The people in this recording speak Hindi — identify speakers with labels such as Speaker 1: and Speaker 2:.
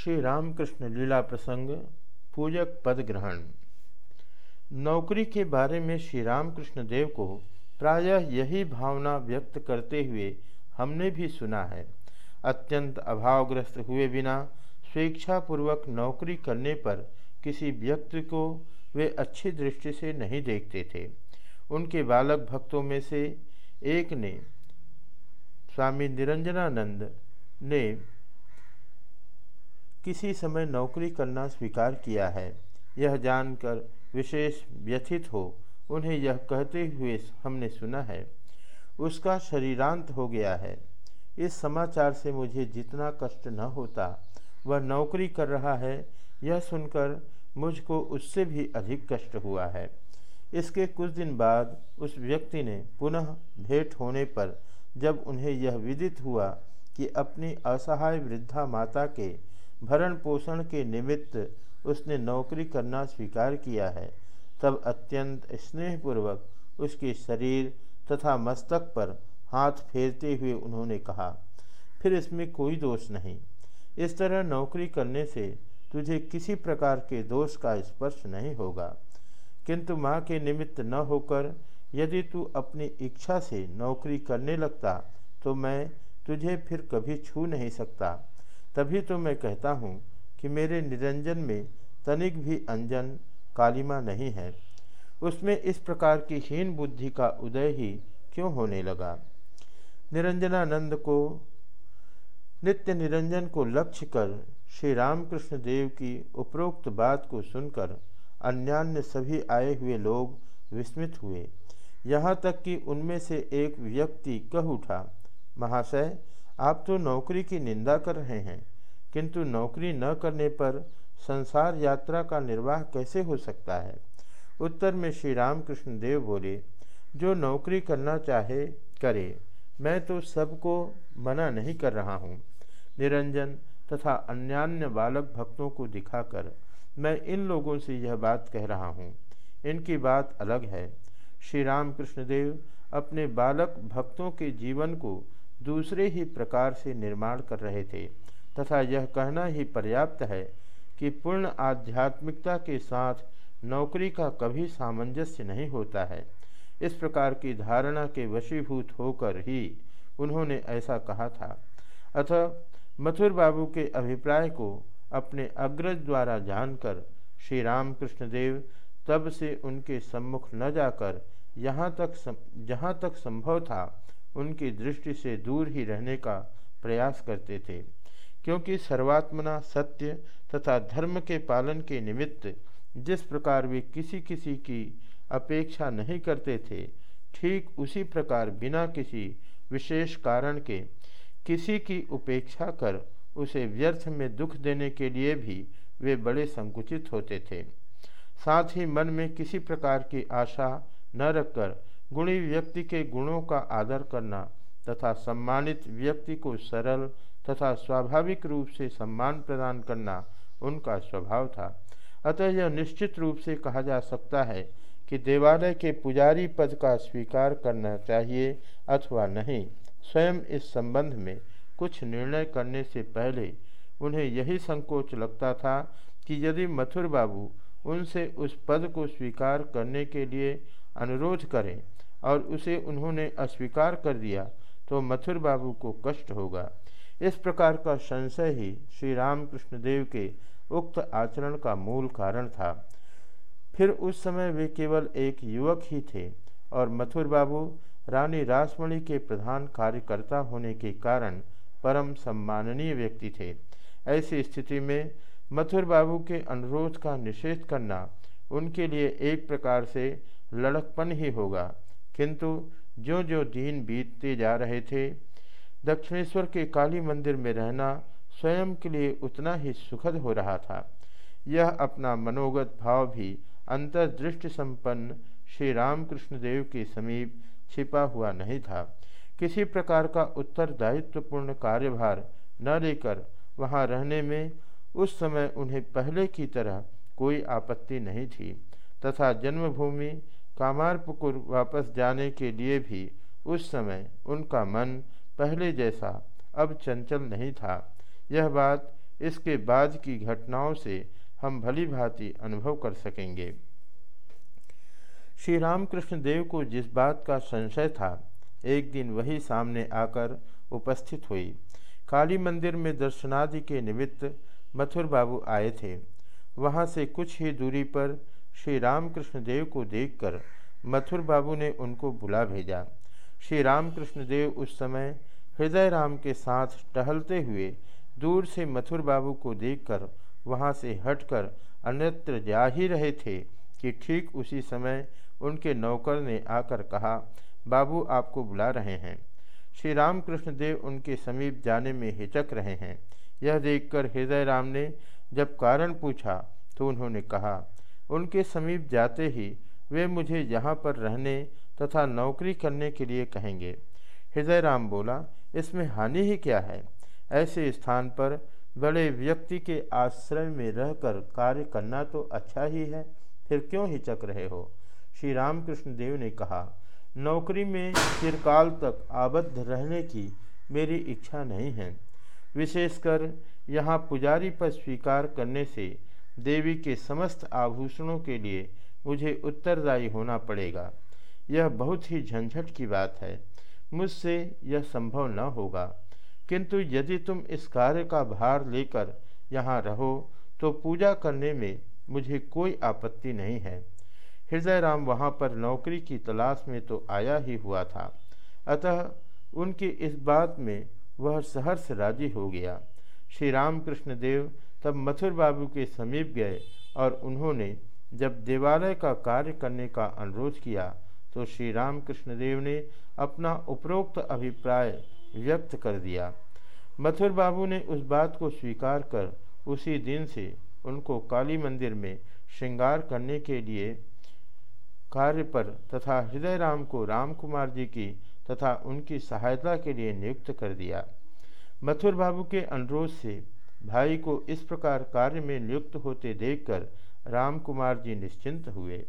Speaker 1: श्री रामकृष्ण लीला प्रसंग, पूजक पद ग्रहण। नौकरी के बारे में श्री रामकृष्ण देव को प्रायः यही भावना व्यक्त करते हुए हमने भी सुना है। अत्यंत अभावग्रस्त हुए बिना स्वेच्छापूर्वक नौकरी करने पर किसी व्यक्ति को वे अच्छी दृष्टि से नहीं देखते थे। उनके बालक भक्तों में से एक ने स्वामी निरंजनानंद ने किसी समय नौकरी करना स्वीकार किया है। यह जानकर विशेष व्यथित हो। उन्हें यह कहते हुए हमने सुना है, उसका शरीरांत हो गया है। इस समाचार से मुझे जितना कष्ट न होता, वह नौकरी कर रहा है, यह सुनकर मुझको उससे भी अधिक कष्ट हुआ है। इसके कुछ दिन बाद उस व्यक्ति ने पुनः भेंट होने पर जब उन्हें यह विदित हुआ कि अपनी असहाय वृद्धा माता के भरण पोषण के निमित्त उसने नौकरी करना स्वीकार किया है, तब अत्यंत स्नेहपूर्वक उसके शरीर तथा मस्तक पर हाथ फेरते हुए उन्होंने कहा, फिर इसमें कोई दोष नहीं। इस तरह नौकरी करने से तुझे किसी प्रकार के दोष का स्पर्श नहीं होगा। किंतु माँ के निमित्त न होकर यदि तू अपनी इच्छा से नौकरी करने लगता तो मैं तुझे फिर कभी छू नहीं सकता। तभी तो मैं कहता हूँ कि मेरे निरंजन में तनिक भी अंजन कालिमा नहीं है। उसमें इस प्रकार की हीन बुद्धि का उदय ही क्यों होने लगा? निरंजनानंद को, नित्य निरंजन को लक्ष्य कर श्री रामकृष्ण देव की उपरोक्त बात को सुनकर अन्यान्य सभी आए हुए लोग विस्मित हुए। यहाँ तक कि उनमें से एक व्यक्ति कह उठा, महाशय आप तो नौकरी की निंदा कर रहे हैं, किंतु नौकरी न करने पर संसार यात्रा का निर्वाह कैसे हो सकता है? उत्तर में श्री रामकृष्ण देव बोले, जो नौकरी करना चाहे, करे। मैं तो सबको मना नहीं कर रहा हूँ। निरंजन तथा अन्यान्य बालक भक्तों को दिखाकर मैं इन लोगों से यह बात कह रहा हूँ। इनकी बात अलग है। श्री रामकृष्ण देव अपने बालक भक्तों के जीवन को दूसरे ही प्रकार से निर्माण कर रहे थे तथा यह कहना ही पर्याप्त है कि पूर्ण आध्यात्मिकता के साथ नौकरी का कभी सामंजस्य नहीं होता है। इस प्रकार की धारणा के वशीभूत होकर ही उन्होंने ऐसा कहा था। अतः मथुर बाबू के अभिप्राय को अपने अग्रज द्वारा जानकर श्री रामकृष्ण देव तब से उनके सम्मुख न जाकर यहाँ तक सम, जहाँ तक संभव था उनकी दृष्टि से दूर ही रहने का प्रयास करते थे, क्योंकि सर्वात्मना सत्य तथा धर्म के पालन के निमित्त जिस प्रकार वे किसी किसी की अपेक्षा नहीं करते थे, ठीक उसी प्रकार बिना किसी विशेष कारण के किसी की उपेक्षा कर उसे व्यर्थ में दुख देने के लिए भी वे बड़े संकुचित होते थे। साथ ही मन में किसी प्रकार की आशा न रखकर गुणी व्यक्ति के गुणों का आदर करना तथा सम्मानित व्यक्ति को सरल तथा स्वाभाविक रूप से सम्मान प्रदान करना उनका स्वभाव था। अतः यह निश्चित रूप से कहा जा सकता है कि देवालय के पुजारी पद का स्वीकार करना चाहिए अथवा नहीं। स्वयं इस संबंध में कुछ निर्णय करने से पहले उन्हें यही संकोच लगता था कि यदि मथुर बाबू उनसे उस पद को स्वीकार करने के लिए अनुरोध करें और उसे उन्होंने अस्वीकार कर दिया तो मथुर बाबू को कष्ट होगा। इस प्रकार का संशय ही श्री रामकृष्ण देव के उक्त आचरण का मूल कारण था। फिर उस समय वे केवल एक युवक ही थे और मथुर बाबू रानी रासमणि के प्रधान कार्यकर्ता होने के कारण परम सम्माननीय व्यक्ति थे। ऐसी स्थिति में मथुर बाबू के अनुरोध का निषेध करना उनके लिए एक प्रकार से लड़कपन ही होगा। किंतु जो जो दिन बीतते जा रहे थे, दक्षिणेश्वर के काली मंदिर में रहना स्वयं के लिए उतना ही सुखद हो रहा था। यह अपना मनोगत भाव भी अंतर्दृष्टि संपन्न श्री रामकृष्ण देव के समीप छिपा हुआ नहीं था। किसी प्रकार का उत्तरदायित्वपूर्ण कार्यभार न लेकर वहाँ रहने में उस समय उन्हें पहले की तरह कोई आपत्ति नहीं थी, तथा जन्मभूमि कामारपुकुर वापस जाने के लिए भी उस समय उनका मन पहले जैसा अब चंचल नहीं था। यह बात इसके बाद की घटनाओं से हम भली भांति अनुभव कर सकेंगे। श्री रामकृष्ण देव को जिस बात का संशय था, एक दिन वही सामने आकर उपस्थित हुई। काली मंदिर में दर्शनादि के निमित्त मथुर बाबू आए थे। वहाँ से कुछ ही दूरी पर श्री रामकृष्ण देव को देखकर मथुर बाबू ने उनको बुला भेजा। श्री रामकृष्ण देव उस समय हृदय राम के साथ टहलते हुए दूर से मथुर बाबू को देखकर वहाँ से हटकर अन्यत्र जा ही रहे थे कि ठीक उसी समय उनके नौकर ने आकर कहा, बाबू, आपको बुला रहे हैं। श्री रामकृष्ण देव उनके समीप जाने में हिचक रहे हैं। यह देखकर हृदय राम ने जब कारण पूछा तो उन्होंने कहा उनके समीप जाते ही वे मुझे यहाँ पर रहने तथा नौकरी करने के लिए कहेंगे। हृदय राम बोला, इसमें हानि ही क्या है? ऐसे स्थान पर बड़े व्यक्ति के आश्रय में रहकर कार्य करना तो अच्छा ही है, फिर क्यों हिचक रहे हो? श्री रामकृष्ण देव ने कहा, नौकरी में चिरकाल तक आबद्ध रहने की मेरी इच्छा नहीं है। विशेषकर यहाँ पुजारी पर स्वीकार करने से देवी के समस्त आभूषणों के लिए मुझे उत्तरदायी होना पड़ेगा। यह बहुत ही झंझट की बात है। मुझसे यह संभव न होगा। किंतु यदि तुम इस कार्य का भार लेकर यहाँ रहो तो पूजा करने में मुझे कोई आपत्ति नहीं है। हृदय राम वहाँ पर नौकरी की तलाश में तो आया ही हुआ था। अतः उनकी इस बात में वह सहर्ष राज़ी हो गया। श्री रामकृष्ण देव तब मथुर बाबू के समीप गए और उन्होंने जब देवालय का कार्य करने का अनुरोध किया तो श्री रामकृष्ण देव ने अपना उपरोक्त अभिप्राय व्यक्त कर दिया। मथुर बाबू ने उस बात को स्वीकार कर उसी दिन से उनको काली मंदिर में श्रृंगार करने के लिए कार्य पर तथा हृदय राम को राम कुमार जी की तथा उनकी सहायता के लिए नियुक्त कर दिया। मथुर बाबू के अनुरोध से भाई को इस प्रकार कार्य में नियुक्त होते देखकर रामकुमार जी निश्चिंत हुए।